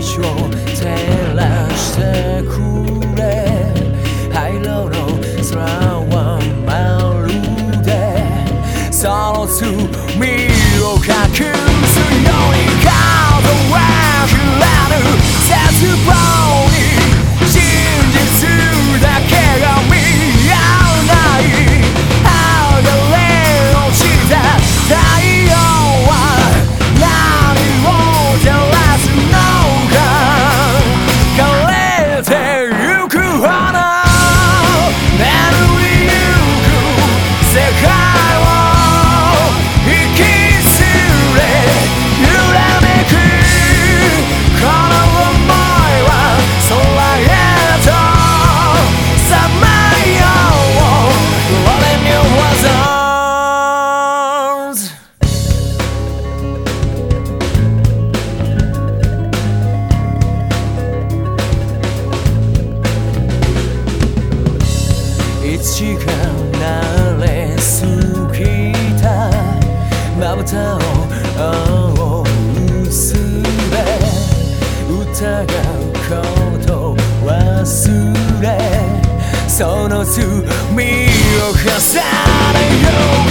地を照らしてくれ灰色の空はまるでその罪を隠すように角は開らぬ絶望に真実だけが見合わない離れ落ちたか慣れすぎた。まぶたを薄れ。疑うこと忘れ。その罪を重ねよう。